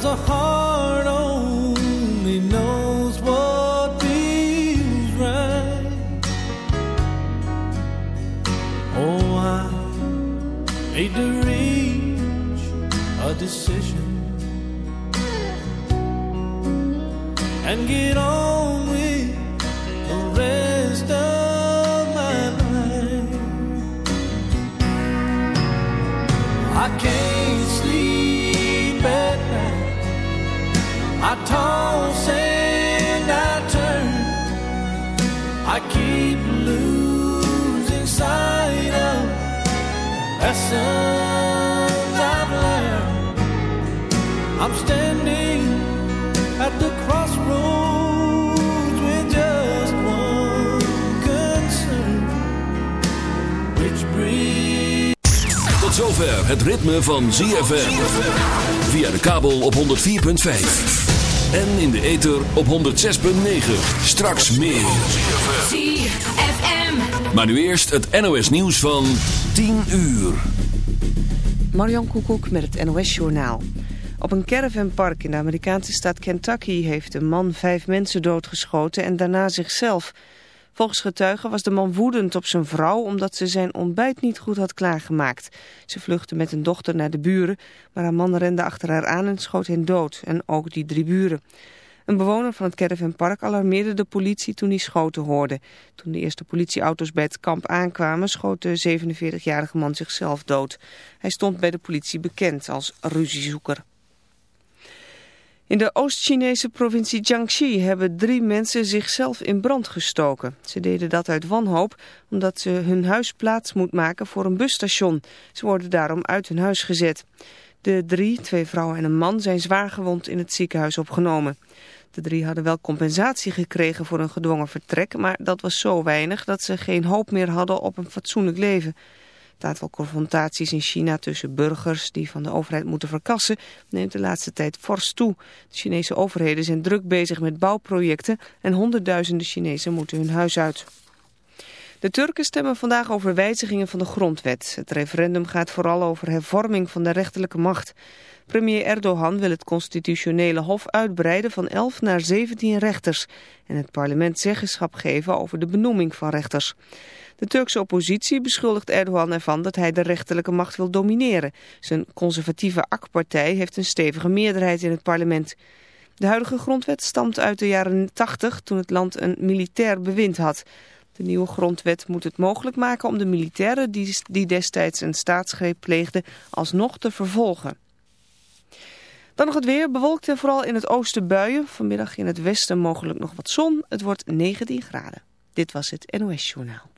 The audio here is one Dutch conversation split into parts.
The whole. Tot zover het ritme van ZFM. Via de kabel op 104.5. En in de ether op 106.9. Straks meer. ZFM. Maar nu eerst het NOS nieuws van 10 uur. Marjan Koekoek met het NOS-journaal. Op een caravanpark in de Amerikaanse staat Kentucky heeft een man vijf mensen doodgeschoten en daarna zichzelf. Volgens getuigen was de man woedend op zijn vrouw omdat ze zijn ontbijt niet goed had klaargemaakt. Ze vluchtte met een dochter naar de buren, maar haar man rende achter haar aan en schoot hen dood. En ook die drie buren. Een bewoner van het caravanpark alarmeerde de politie toen hij schoten hoorde. Toen de eerste politieauto's bij het kamp aankwamen, schoot de 47-jarige man zichzelf dood. Hij stond bij de politie bekend als ruziezoeker. In de Oost-Chinese provincie Jiangxi hebben drie mensen zichzelf in brand gestoken. Ze deden dat uit wanhoop omdat ze hun huis plaats moet maken voor een busstation. Ze worden daarom uit hun huis gezet. De drie, twee vrouwen en een man, zijn zwaar gewond in het ziekenhuis opgenomen. De drie hadden wel compensatie gekregen voor een gedwongen vertrek, maar dat was zo weinig dat ze geen hoop meer hadden op een fatsoenlijk leven. Het aantal confrontaties in China tussen burgers die van de overheid moeten verkassen neemt de laatste tijd fors toe. De Chinese overheden zijn druk bezig met bouwprojecten en honderdduizenden Chinezen moeten hun huis uit. De Turken stemmen vandaag over wijzigingen van de grondwet. Het referendum gaat vooral over hervorming van de rechterlijke macht. Premier Erdogan wil het constitutionele hof uitbreiden van 11 naar 17 rechters en het parlement zeggenschap geven over de benoeming van rechters. De Turkse oppositie beschuldigt Erdogan ervan dat hij de rechterlijke macht wil domineren. Zijn conservatieve AK-partij heeft een stevige meerderheid in het parlement. De huidige grondwet stamt uit de jaren 80 toen het land een militair bewind had. De nieuwe grondwet moet het mogelijk maken om de militairen die, destijds een staatsgreep pleegden alsnog te vervolgen. Dan nog het weer, bewolkt en vooral in het oosten buien. Vanmiddag in het westen mogelijk nog wat zon. Het wordt 19 graden. Dit was het NOS Journaal.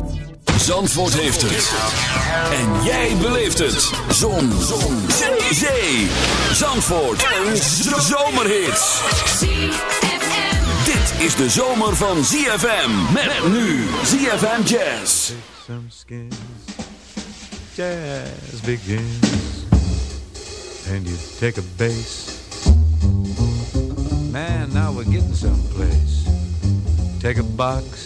Zandvoort heeft het. En jij beleeft het. Zon. Zon. Zee. Zee. Zandvoort. Een zomerhit. Dit is de zomer van ZFM. Met nu ZFM Jazz. some skins. Jazz begins, and you take a bass. Man, now we're getting someplace. Take a box,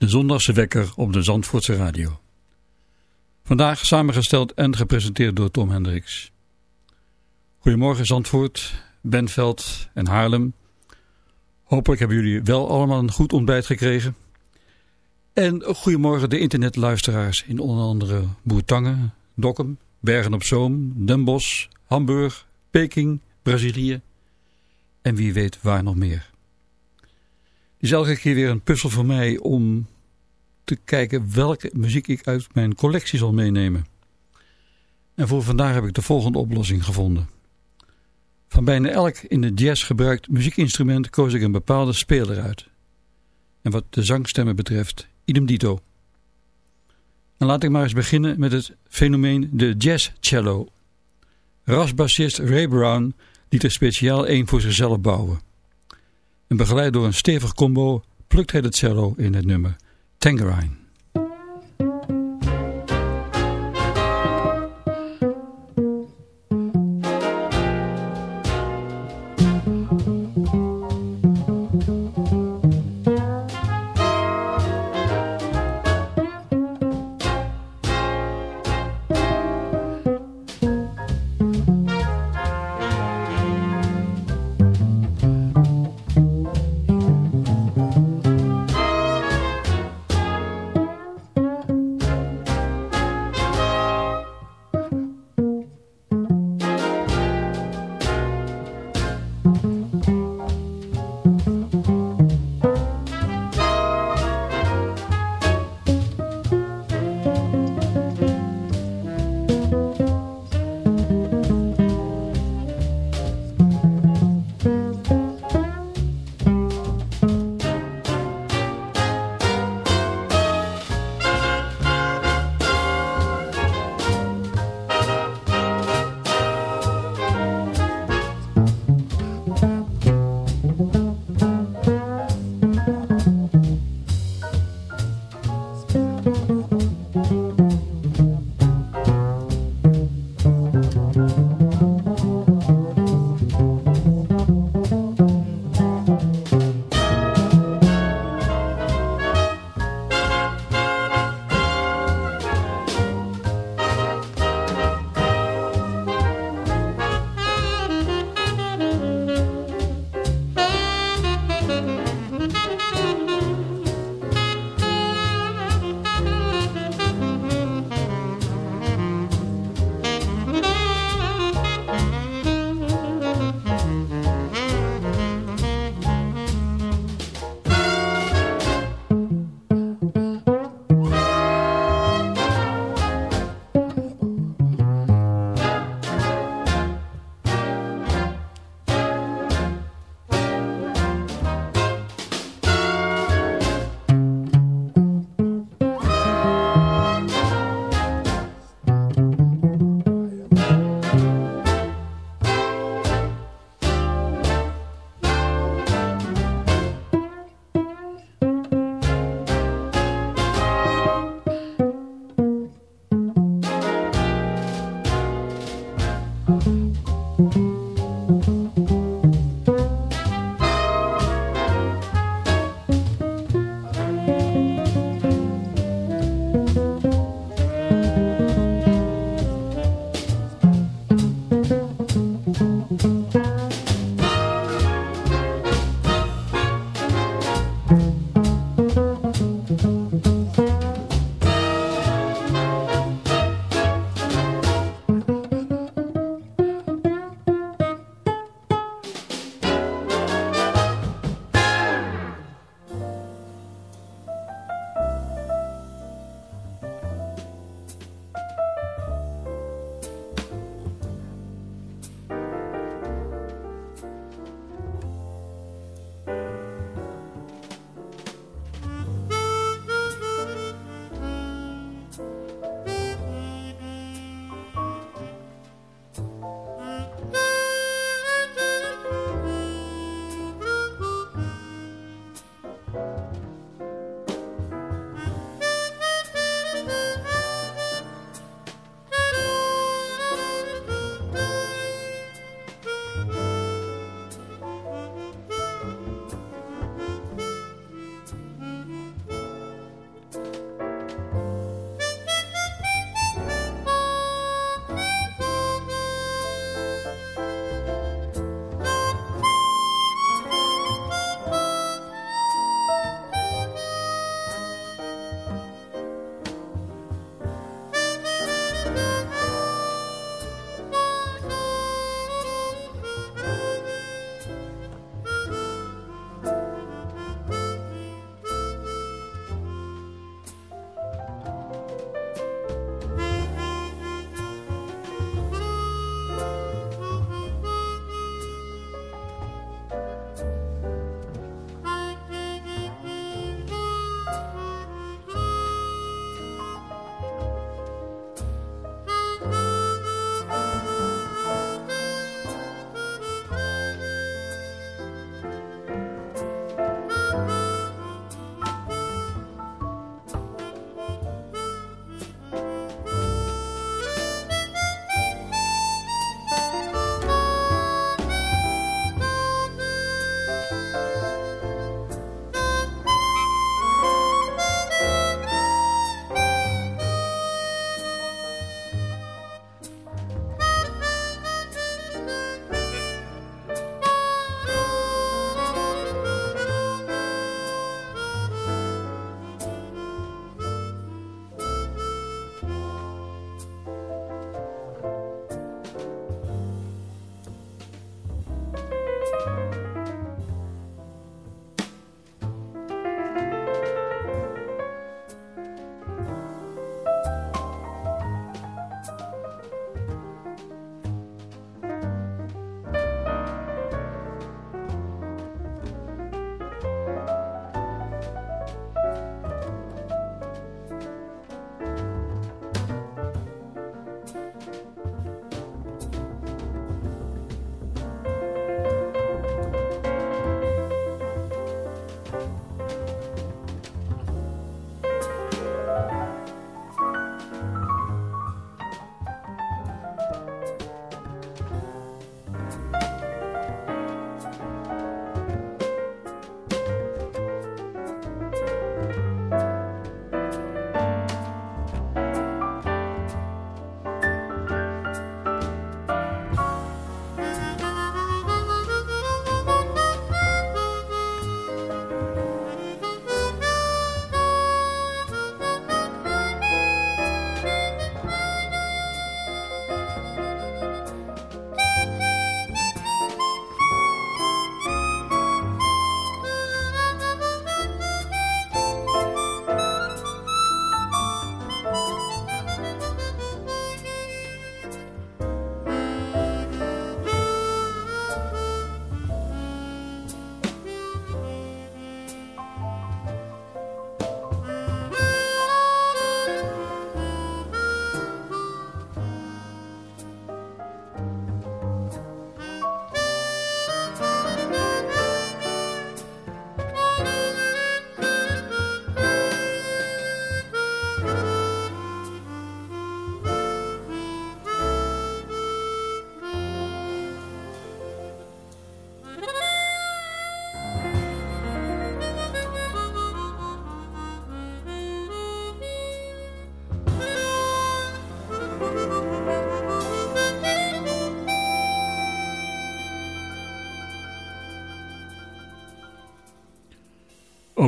de zondagse wekker op de Zandvoortse radio. Vandaag samengesteld en gepresenteerd door Tom Hendricks. Goedemorgen Zandvoort, Benveld en Haarlem. Hopelijk hebben jullie wel allemaal een goed ontbijt gekregen. En goedemorgen de internetluisteraars in onder andere Boertangen, Dokkum, Bergen op Zoom, Den Bosch, Hamburg, Peking, Brazilië en wie weet waar nog meer. Het is elke keer weer een puzzel voor mij om te kijken welke muziek ik uit mijn collectie zal meenemen. En voor vandaag heb ik de volgende oplossing gevonden. Van bijna elk in de jazz gebruikt muziekinstrument koos ik een bepaalde speler uit. En wat de zangstemmen betreft, idem dito. En laat ik maar eens beginnen met het fenomeen de jazz cello. Rasbassist Ray Brown liet er speciaal één voor zichzelf bouwen. En begeleid door een stevig combo plukt hij de cello in het nummer Tangerine.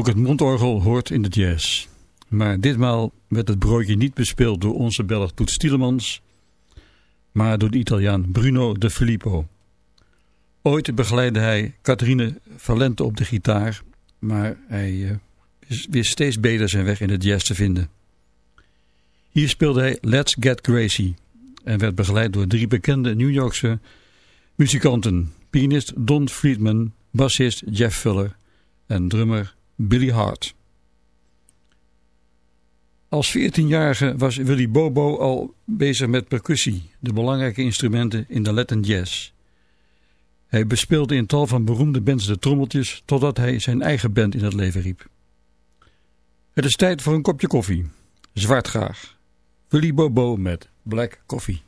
Ook het mondorgel hoort in de jazz. Maar ditmaal werd het broodje niet bespeeld door onze Belg Toet Stielemans, maar door de Italiaan Bruno de Filippo. Ooit begeleidde hij Catherine Valente op de gitaar, maar hij uh, wist steeds beter zijn weg in de jazz te vinden. Hier speelde hij Let's Get Crazy en werd begeleid door drie bekende New Yorkse muzikanten. Pianist Don Friedman, bassist Jeff Fuller en drummer Billy Hart. Als 14-jarige was Willy Bobo al bezig met percussie, de belangrijke instrumenten in de Latin jazz. Hij bespeelde in tal van beroemde bands de trommeltjes totdat hij zijn eigen band in het leven riep. Het is tijd voor een kopje koffie. Zwart graag. Willy Bobo met Black Coffee.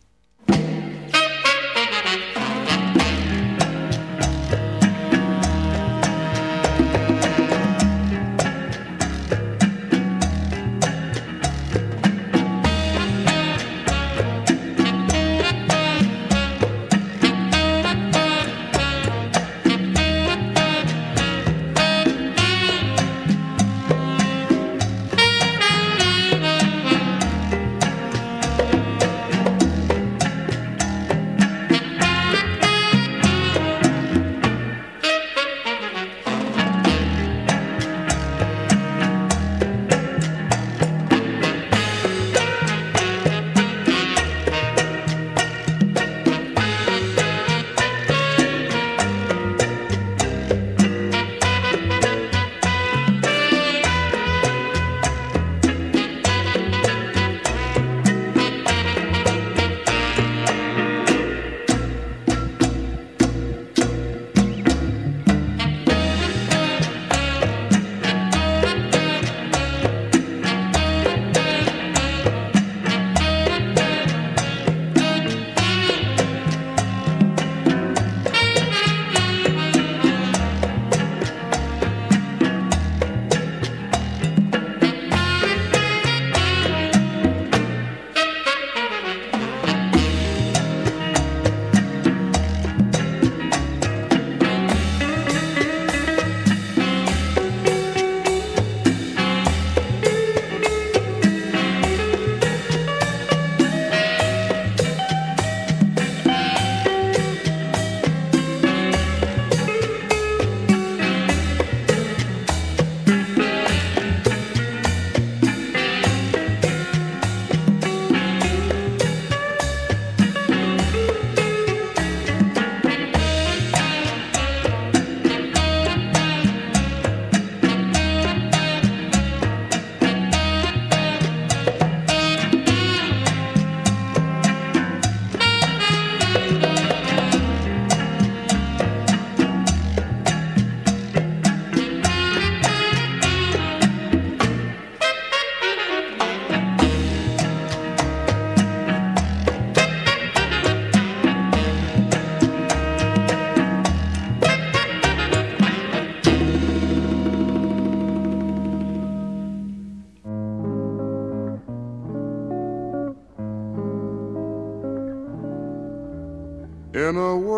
In a world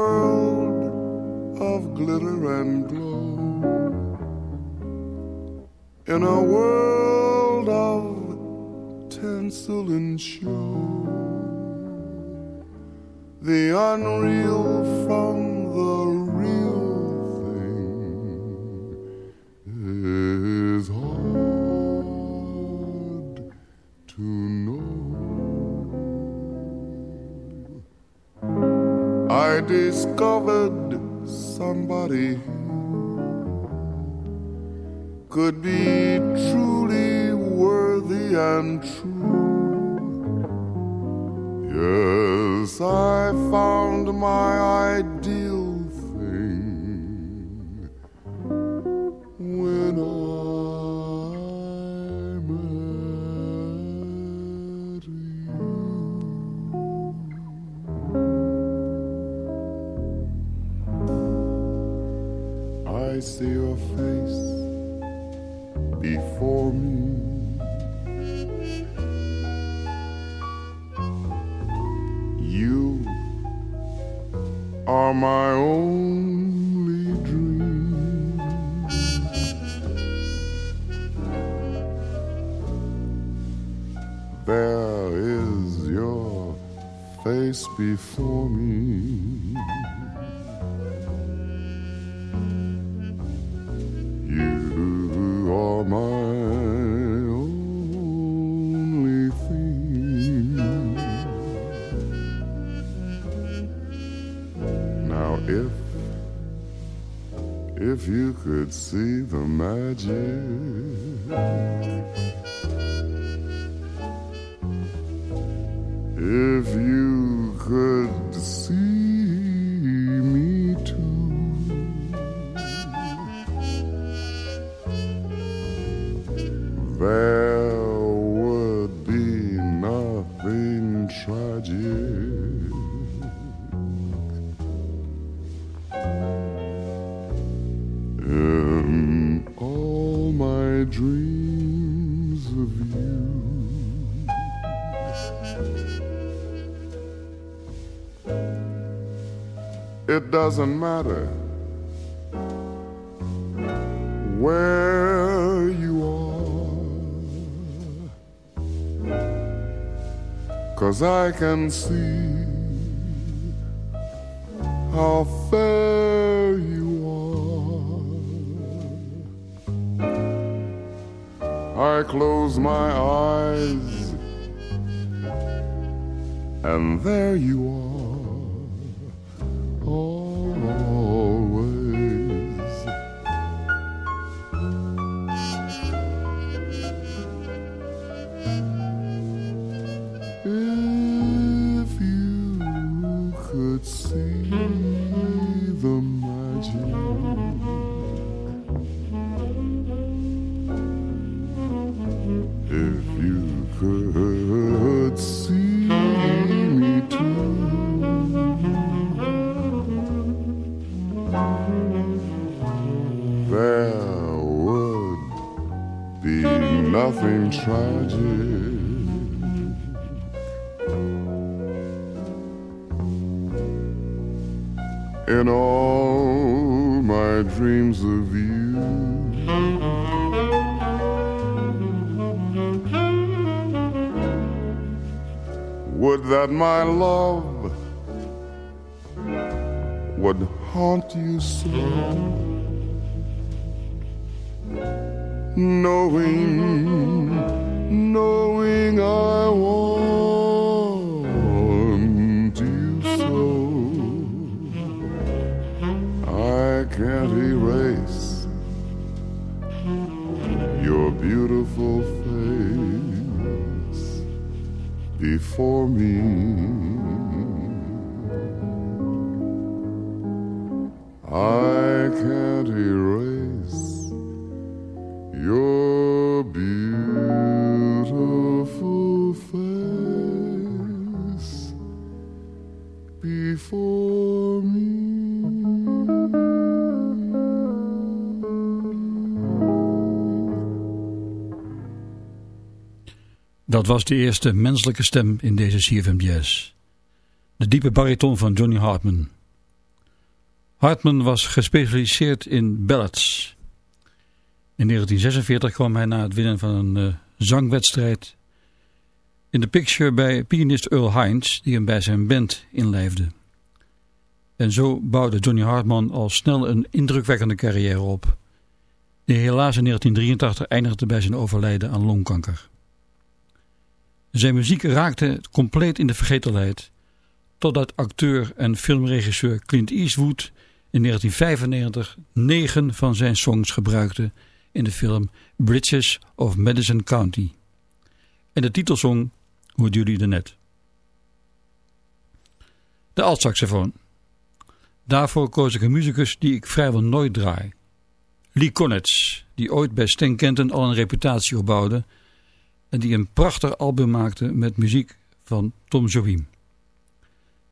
see your face before me. You are my only dream. There is your face before me. de doesn't matter where you are, cause I can see how fair you are. I close my eyes, and there you are nothing tragic. In all my dreams of you. Would that my love would haunt you so, knowing, knowing I want you so. I can't erase your beautiful face before me. I can't Dat was de eerste menselijke stem in deze CFM. De diepe bariton van Johnny Hartman. Hartman was gespecialiseerd in ballads. In 1946 kwam hij na het winnen van een uh, zangwedstrijd in de picture bij pianist Earl Hines, die hem bij zijn band inlijfde. En zo bouwde Johnny Hartman al snel een indrukwekkende carrière op, die helaas in 1983 eindigde bij zijn overlijden aan longkanker. Zijn muziek raakte compleet in de vergetelheid, totdat acteur en filmregisseur Clint Eastwood in 1995 negen van zijn songs gebruikte in de film Bridges of Madison County. En de titelsong hoorden jullie er net. De altsaxofoon. Daarvoor koos ik een muzikus die ik vrijwel nooit draai. Lee Konitz, die ooit bij Stan Kenton al een reputatie opbouwde en die een prachtig album maakte met muziek van Tom Jobim.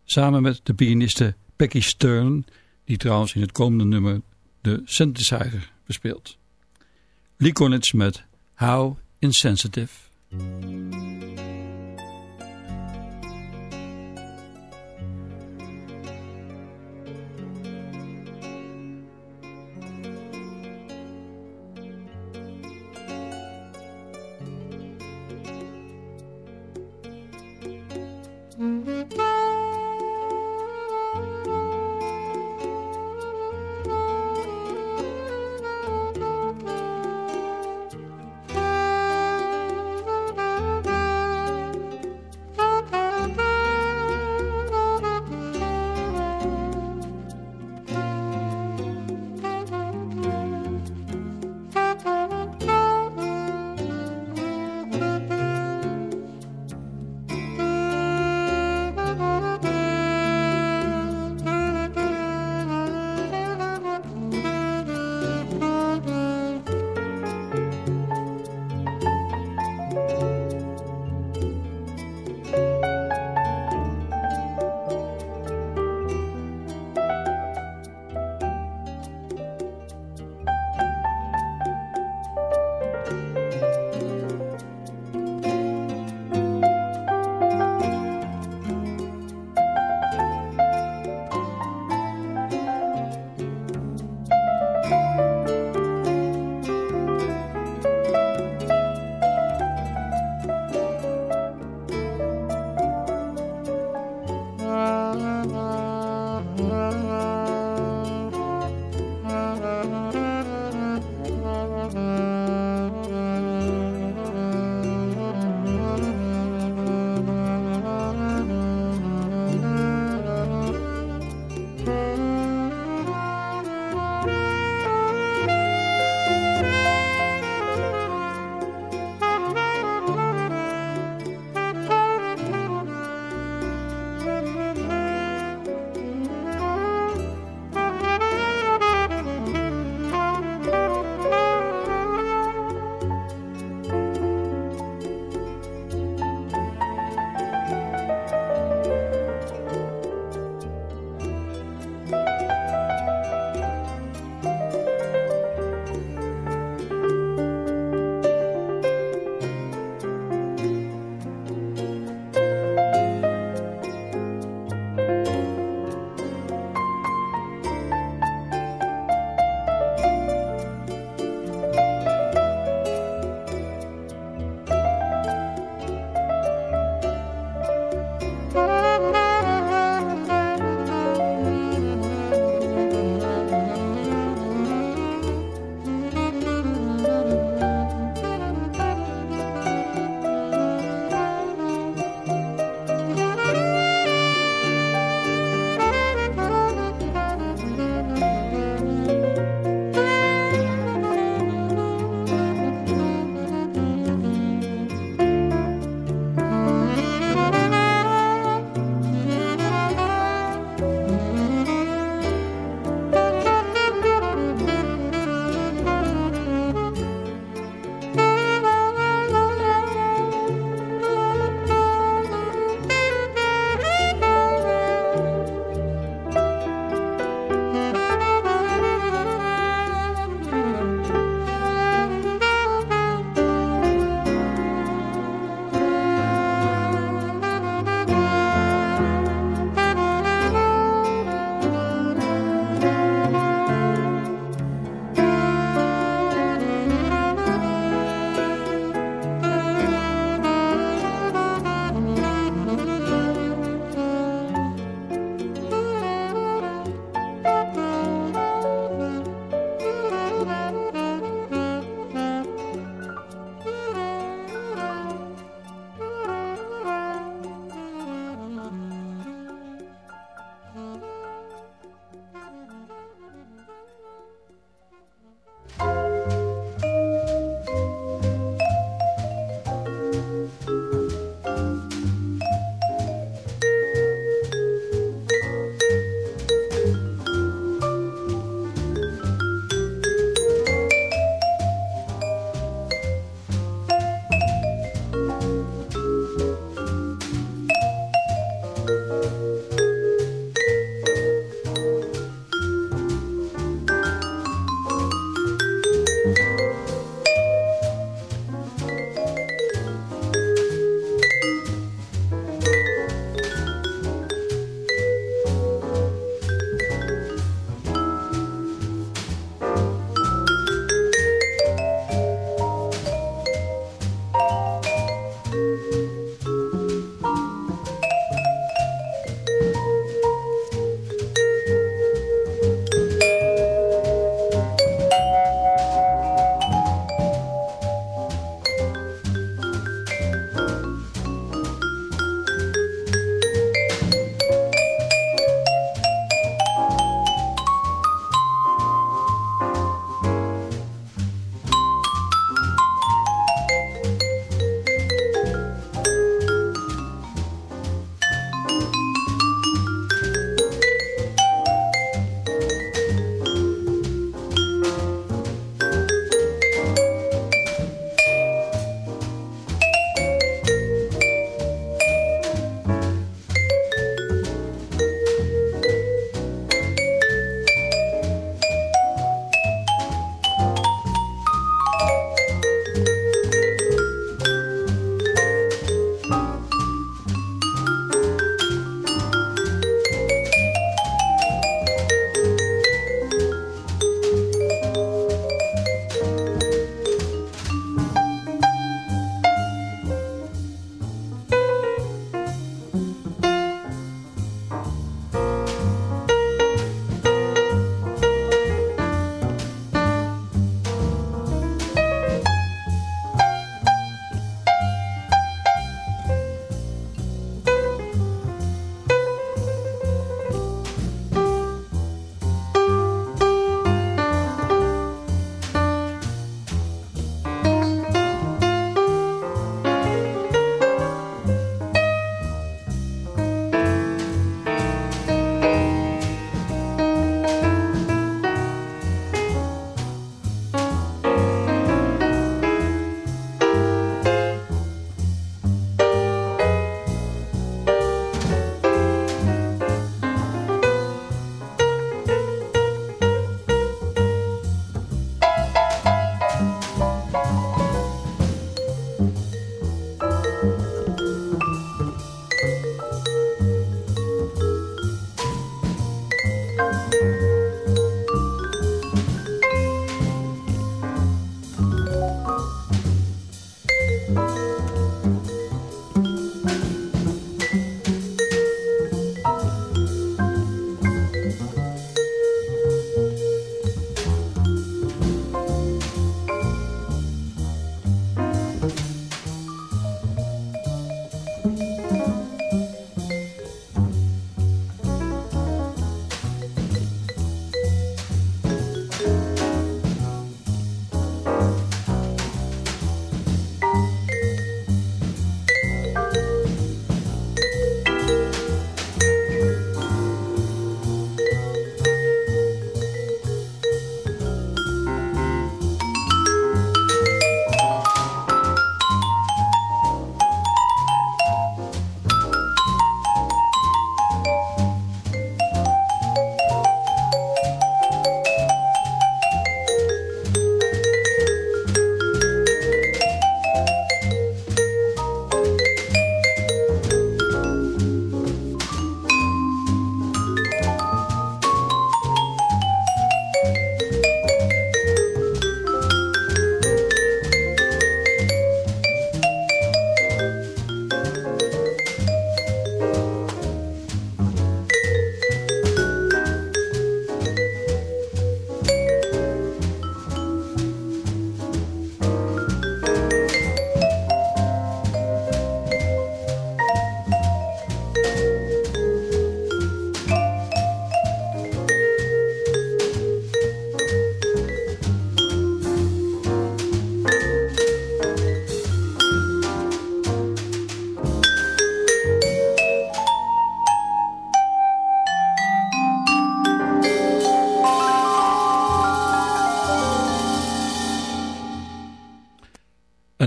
Samen met de pianiste Becky Stern, die trouwens in het komende nummer de synthesizer bespeelt. Lee Konitz met How Insensitive.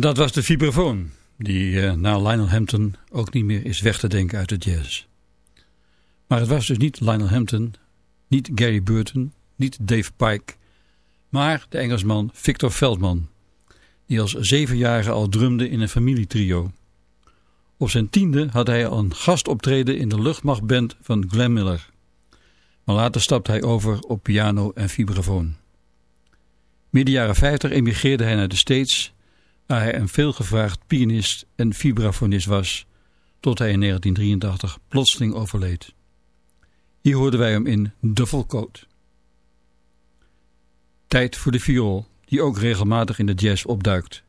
Dat was de vibrafoon, die uh, na Lionel Hampton ook niet meer is weg te denken uit de jazz. Maar het was dus niet Lionel Hampton, niet Gary Burton, niet Dave Pike, maar de Engelsman Victor Veldman, die als zevenjarige al drumde in een familietrio. Op zijn tiende had hij al een gastoptreden in de luchtmachtband van Glenn Miller. Maar later stapte hij over op piano en vibrafoon. Midden jaren 50 emigreerde hij naar de States, waar hij een veelgevraagd pianist en vibrafonist was, tot hij in 1983 plotseling overleed. Hier hoorden wij hem in Duffel Coat. Tijd voor de viool, die ook regelmatig in de jazz opduikt.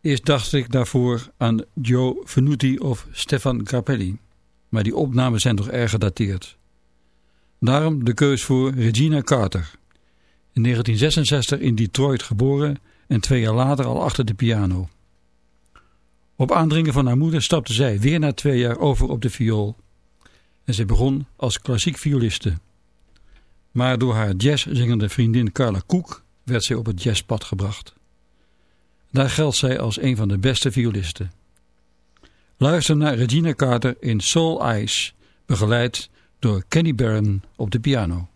Eerst dacht ik daarvoor aan Joe Venuti of Stefan Grappelli, maar die opnamen zijn toch erg gedateerd. Daarom de keus voor Regina Carter. In 1966 in Detroit geboren en twee jaar later al achter de piano. Op aandringen van haar moeder stapte zij weer na twee jaar over op de viool. En zij begon als klassiek violiste. Maar door haar jazzzingende vriendin Carla Koek werd zij op het jazzpad gebracht. Daar geldt zij als een van de beste violisten. Luister naar Regina Carter in Soul Eyes, begeleid door Kenny Barron op de piano.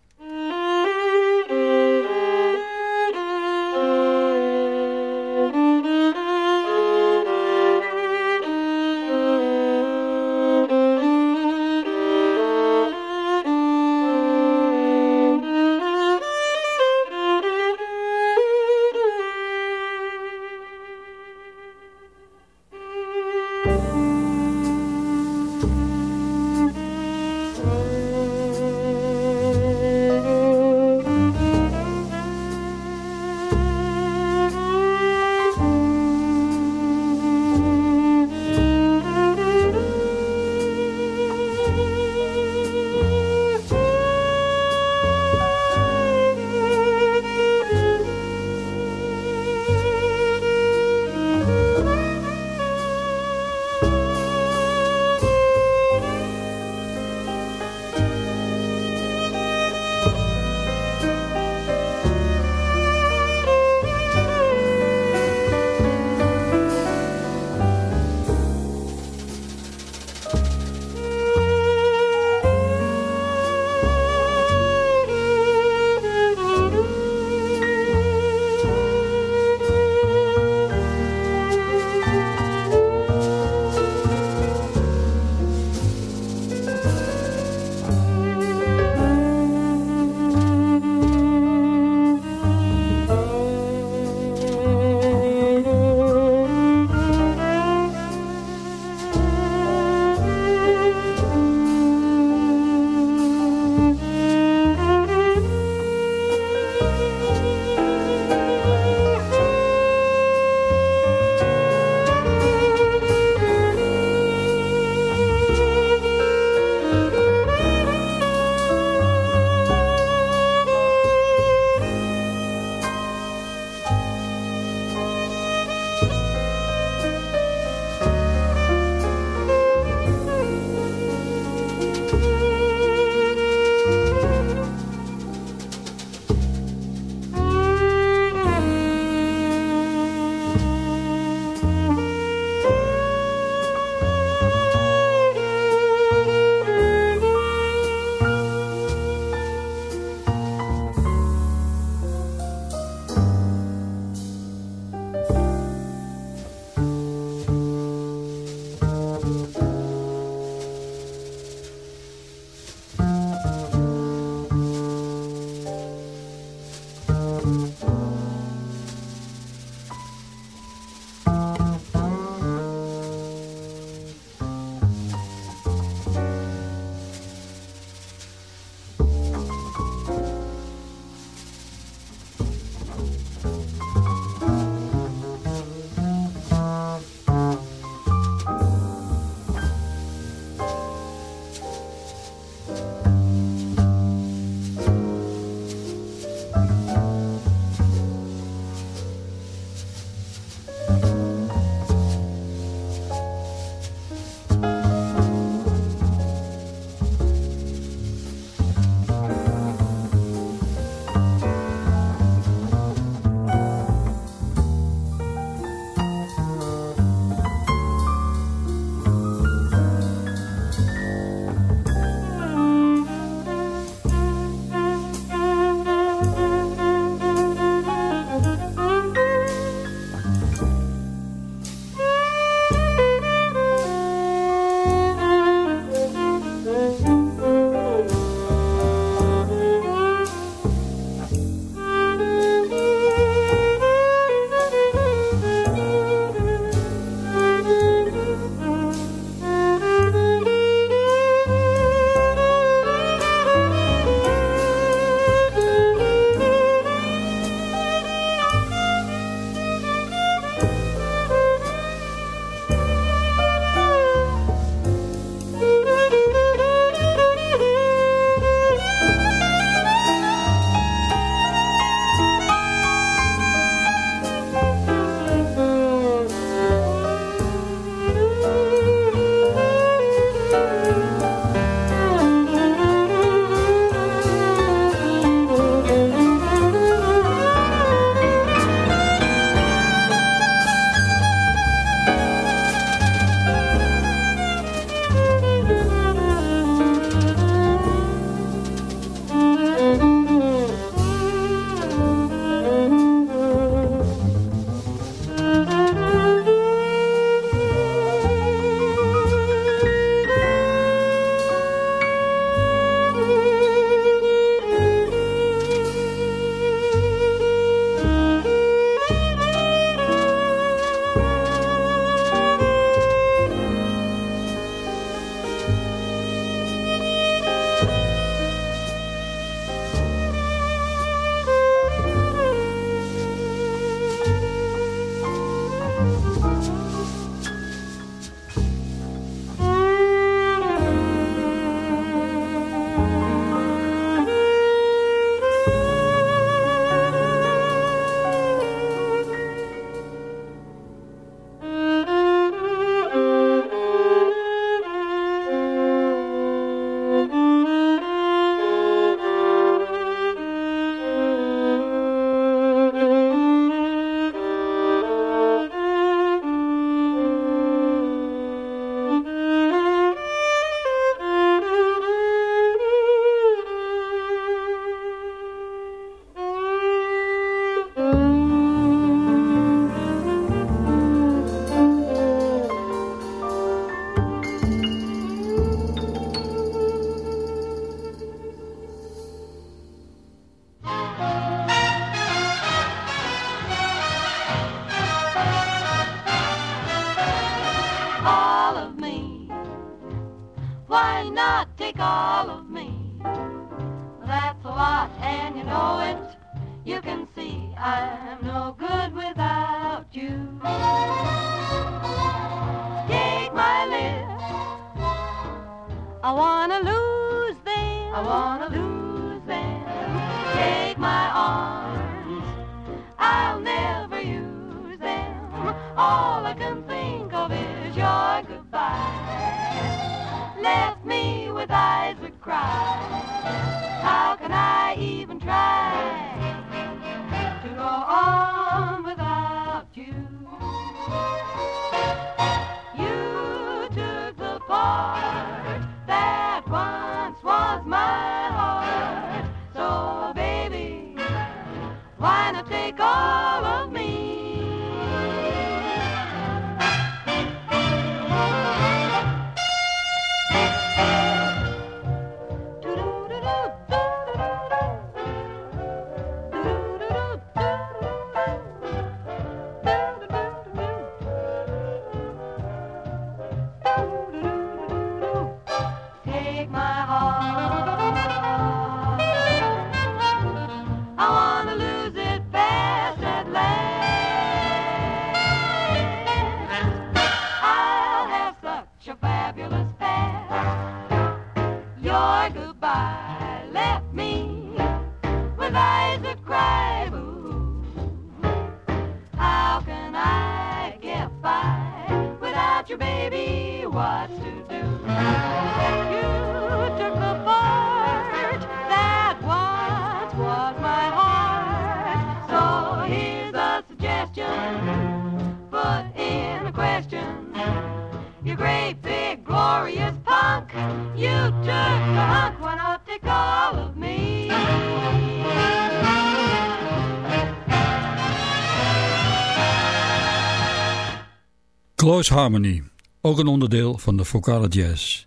Harmony, ook een onderdeel van de vocale jazz.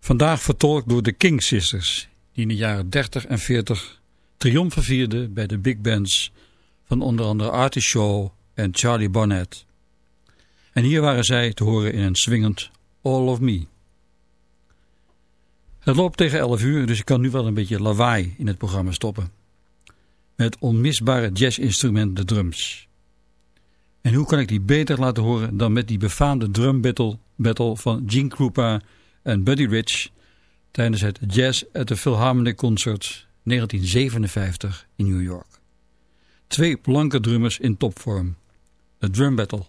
Vandaag vertolkt door de King Sisters, die in de jaren 30 en 40 triomfen vierden bij de big bands van onder andere Artie Shaw en Charlie Barnett. En hier waren zij te horen in een swingend All of Me. Het loopt tegen 11 uur, dus ik kan nu wel een beetje lawaai in het programma stoppen. Met onmisbare jazzinstrument de drums. En hoe kan ik die beter laten horen dan met die befaamde drum battle, battle van Gene Krupa en Buddy Rich tijdens het Jazz at the Philharmonic Concert 1957 in New York. Twee blanke drummers in topvorm. De drum battle.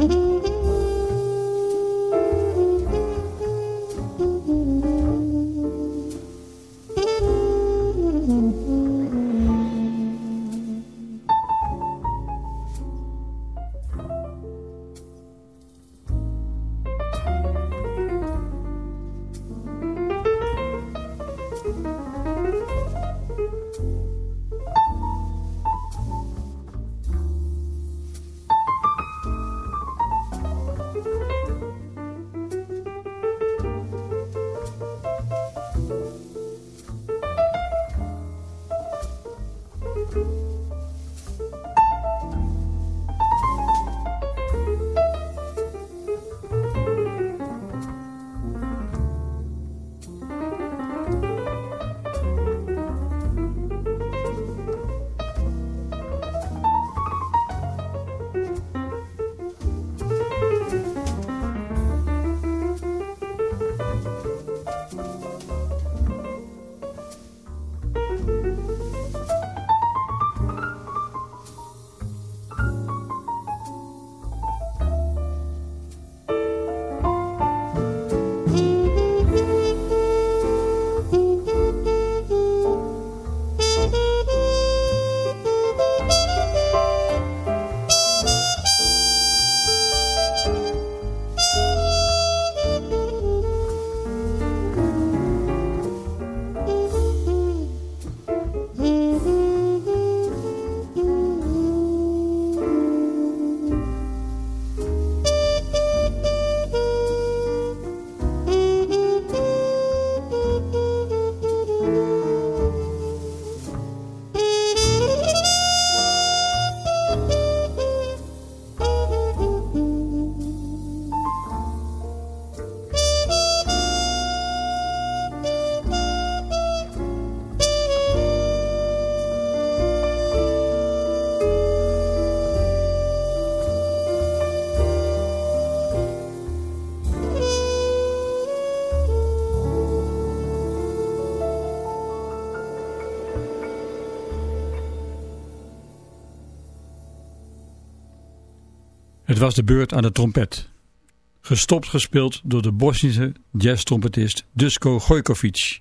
Mm-hmm. was de beurt aan de trompet. Gestopt gespeeld door de Bosnische jazztrompetist Dusko Gojkovic,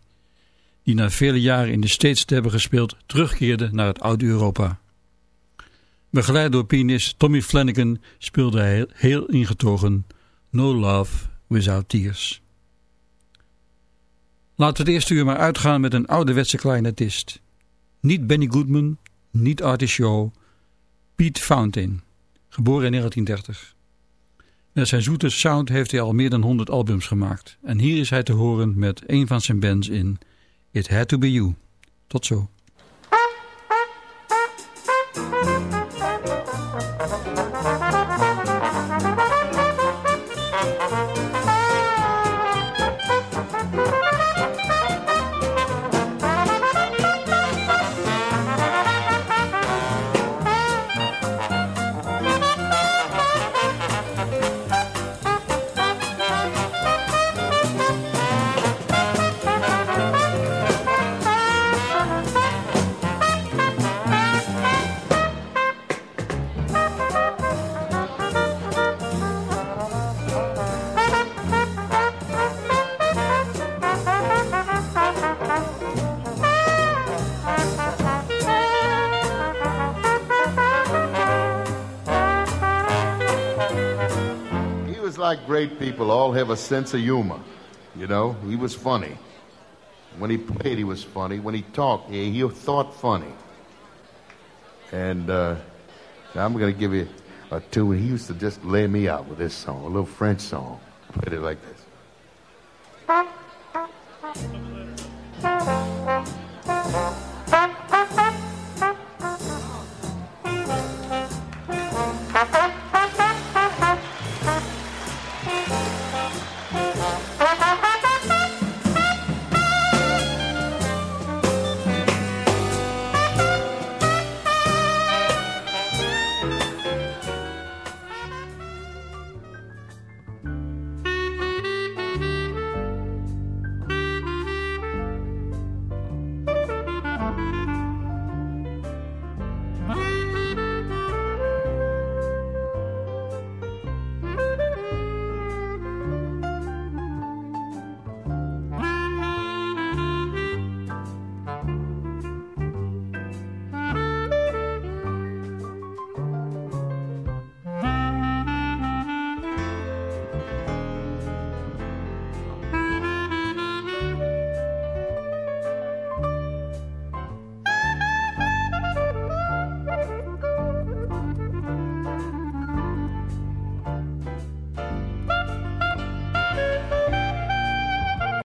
die na vele jaren in de States te hebben gespeeld terugkeerde naar het oude Europa. Begeleid door pianist Tommy Flanagan speelde hij heel ingetogen No Love Without Tears. Laten we het eerste uur maar uitgaan met een ouderwetse kleinetist. Niet Benny Goodman, niet Artie Shaw, Pete Fountain, geboren in 1930. Met zijn zoete sound heeft hij al meer dan 100 albums gemaakt. En hier is hij te horen met een van zijn bands in It Had To Be You. Tot zo. like great people all have a sense of humor. You know, he was funny. When he played, he was funny. When he talked, he, he thought funny. And uh, I'm going to give you a tune. He used to just lay me out with this song, a little French song. Put it like this.